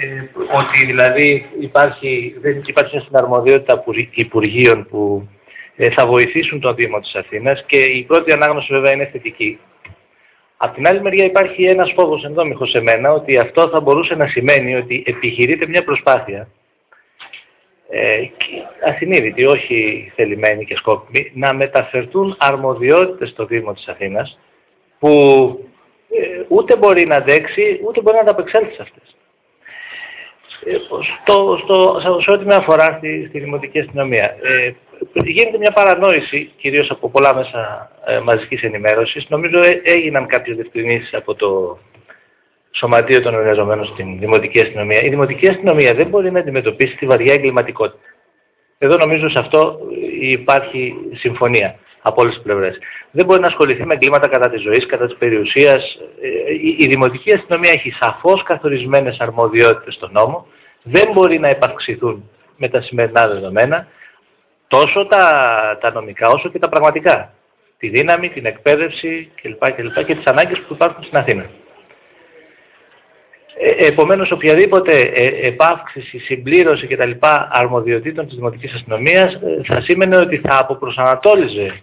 ε, ότι δηλαδή υπάρχει, δεν υπάρχει συναρμοδιότητα υπουργείων που ε, θα βοηθήσουν τον Δήμο της Αθήνας και η πρώτη ανάγνωση βέβαια είναι θετική. Απ' την άλλη μεριά υπάρχει ένας φόβος ενδόμηχος σε μένα ότι αυτό θα μπορούσε να σημαίνει ότι επιχειρείται μια προσπάθεια ε, ασυνείδητη, όχι θελημένη και σκόπιμη, να μεταφερθούν αρμοδιότητες στο Δήμο της Αθήνας που ε, ούτε μπορεί να αντέξει, ούτε μπορεί να ανταπεξέλθει σε αυτές. Ε, στο, στο, σε ό,τι με αφορά στη, στη δημοτική αστυνομία, ε, γίνεται μια παρανόηση, κυρίως από πολλά μέσα ε, μαζικής ενημέρωσης. Νομίζω ε, έγιναν κάποιες διευκρινήσεις από το Σωματείο των Εργαζομένων στην Δημοτική Αστυνομία. Η Δημοτική Αστυνομία δεν μπορεί να αντιμετωπίσει τη βαριά εγκληματικότητα. Εδώ νομίζω σε αυτό υπάρχει συμφωνία από όλες τις πλευρές. Δεν μπορεί να ασχοληθεί με εγκλήματα κατά της ζωής, κατά της περιουσίας. Ε, η Δημοτική Αστυνομία έχει σαφώς καθορισμένες αρμοδιότητες στον νόμο. Δεν μπορεί να επαυξηθούν με τα σημερινά δεδομένα τόσο τα, τα νομικά όσο και τα πραγματικά. Τη δύναμη, την εκπαίδευση κλπ. κλπ και τις ανάγκες που υπάρχουν στην Αθήνα. Ε, επομένως, οποιαδήποτε ε, επαύξηση, συμπλήρωση κτλ. αρμοδιοτήτων της Δημοτικής Αστυνομίας ε, θα σήμαινε ότι θα αποπροσανατόλιζε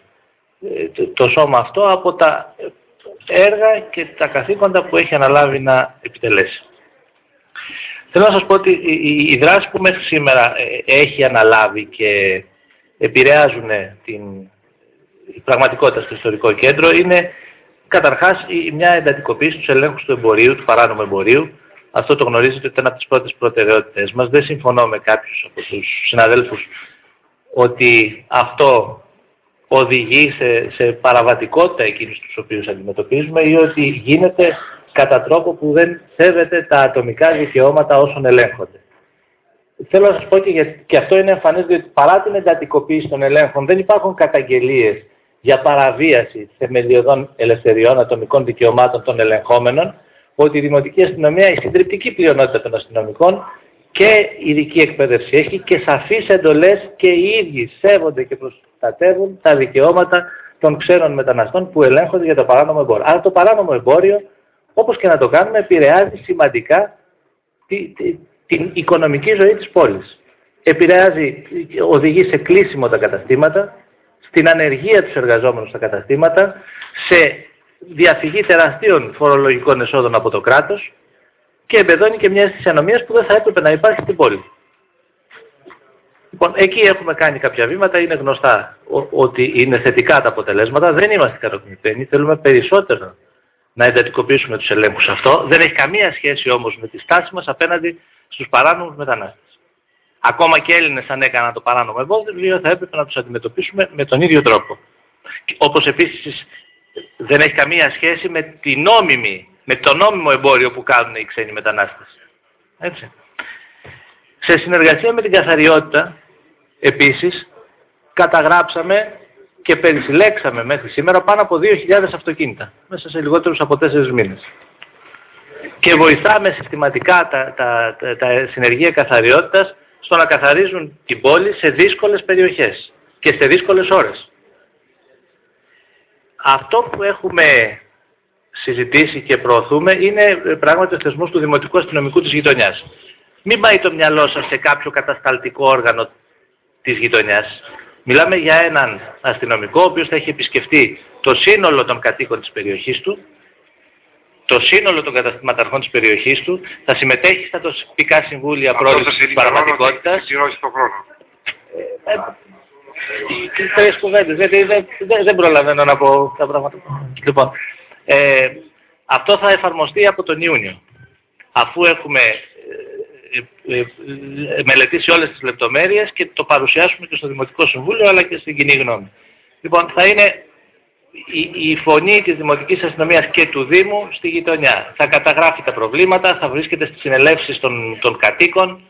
το σώμα αυτό από τα έργα και τα καθήκοντα που έχει αναλάβει να επιτελέσει. Θέλω να σας πω ότι οι δράση που μέχρι σήμερα έχει αναλάβει και επηρεάζουν την πραγματικότητα στο ιστορικό κέντρο είναι καταρχάς μια εντατικοποίηση τους ελέγχους του εμπορίου, του παράνομου εμπορίου. Αυτό το γνωρίζετε ότι ήταν από τις πρώτες προτεραιότητες μας. Δεν συμφωνώ με κάποιους από τους συναδέλφους ότι αυτό οδηγεί σε, σε παραβατικότητα εκείνους τους οποίους αντιμετωπίζουμε ή ότι γίνεται κατά τρόπο που δεν σέβεται τα ατομικά δικαιώματα όσων ελέγχονται. Θέλω να σας πω και, για, και αυτό είναι εμφανές διότι παρά την εντατικοποίηση των ελέγχων δεν υπάρχουν καταγγελίες για παραβίαση θεμελιωδών ελευθεριών ατομικών δικαιωμάτων των ελεγχόμενων ότι η Δημοτική Αστυνομία, η συντριπτική πλειονότητα των αστυνομικών και ειδική εκπαίδευση έχει και σαφείς εντολές και οι ίδιοι σέβονται και προστατεύουν τα δικαιώματα των ξένων μεταναστών που ελέγχονται για το παράνομο εμπόριο. Άρα το παράνομο εμπόριο, όπως και να το κάνουμε, επηρεάζει σημαντικά την οικονομική ζωή της πόλης. Επηρεάζει, οδηγεί σε κλείσιμο τα καταστήματα, στην ανεργία τους εργαζόμενους στα καταστήματα, σε διαφυγή τεραστίων φορολογικών εσόδων από το κράτος και εμπεδώνει και μια αίσθηση ανομίας που δεν θα έπρεπε να υπάρχει στην πόλη. Λοιπόν, εκεί έχουμε κάνει κάποια βήματα, είναι γνωστά ότι είναι θετικά τα αποτελέσματα, δεν είμαστε ικανοποιημένοι, θέλουμε περισσότερο να εντατικοποιήσουμε τους ελέγχους αυτό. Δεν έχει καμία σχέση όμως με τη στάση μας απέναντι στους παράνομους μετανάστες. Ακόμα και Έλληνες αν έκαναν το παράνομο εμπόδιο θα έπρεπε να τους αντιμετωπίσουμε με τον ίδιο τρόπο. Όπως επίσης δεν έχει καμία σχέση με, τη νόμιμη, με το νόμιμο εμπόριο που κάνουν οι ξένοι μετανάστες. Έτσι. Σε συνεργασία με την καθαριότητα, επίσης, καταγράψαμε και περισυλλέξαμε μέχρι σήμερα πάνω από 2.000 αυτοκίνητα, μέσα σε λιγότερους από 4 μήνες. Και βοηθάμε συστηματικά τα, τα, τα, τα συνεργεία καθαριότητας στο να καθαρίζουν την πόλη σε δύσκολες περιοχές και σε δύσκολες ώρες. Αυτό που έχουμε συζητήσει και προωθούμε είναι πράγματι ο θεσμός του Δημοτικού Αστυνομικού της γειτονιάς. Μην πάει το μυαλό σας σε κάποιο κατασταλτικό όργανο της γειτονιάς. Μιλάμε για έναν αστυνομικό ο οποίος θα έχει επισκεφτεί το σύνολο των κατοίκων της περιοχής του, το σύνολο των καταστηματαρχών της περιοχής του, θα συμμετέχει στα τοπικά συμβούλια πρόληψης της πραγματικότητας. Ε, ε, τρεις κουβέντες, γιατί δεν, δεν, δεν προλαβαίνω να πω τα πράγματα. Λοιπόν, ε, αυτό θα εφαρμοστεί από τον Ιούνιο, αφού έχουμε ε, ε, μελετήσει όλες τις λεπτομέρειες και το παρουσιάσουμε και στο Δημοτικό Συμβούλιο αλλά και στην κοινή γνώμη. Λοιπόν, θα είναι η, η φωνή της Δημοτικής Αστυνομίας και του Δήμου στη γειτονιά. Θα καταγράφει τα προβλήματα, θα βρίσκεται στις συνελεύσεις των, των κατοίκων,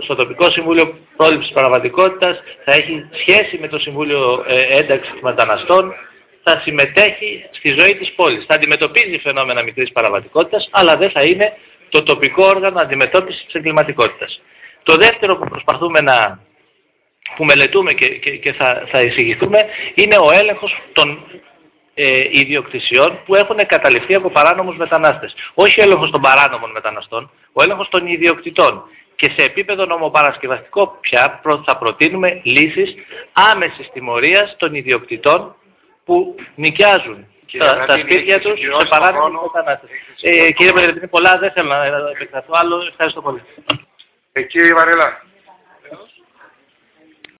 στο τοπικό Συμβούλιο Πρόληψης Παραβατικότητας, θα έχει σχέση με το Συμβούλιο ε, Ένταξης Μεταναστών, θα συμμετέχει στη ζωή της πόλης. Θα αντιμετωπίζει φαινόμενα μικρής παραβατικότητας, αλλά δεν θα είναι το τοπικό όργανο αντιμετώπισης της εγκληματικότητας. Το δεύτερο που προσπαθούμε να που μελετούμε και, και, και θα, θα εισηγηθούμε είναι ο έλεγχος των ε, ιδιοκτησιών που έχουν καταληφθεί από παράνομους μετανάστες. Όχι έλεγχος των παράνομων μεταναστών, ο έλεγχος των ιδιοκτητών. Και σε επίπεδο νομοπαρασκευαστικό πια θα προτείνουμε λύσεις άμεσης τιμωρίας των ιδιοκτητών που νοικιάζουν τα, τα σπίτια τους σε παράνομη μετανάστες. Ε, κύριε Πρόεδρε, πολλά δεν θέλω να επεκταθώ άλλο. Ευχαριστώ πολύ. Ε, κύριε Βαρέλα.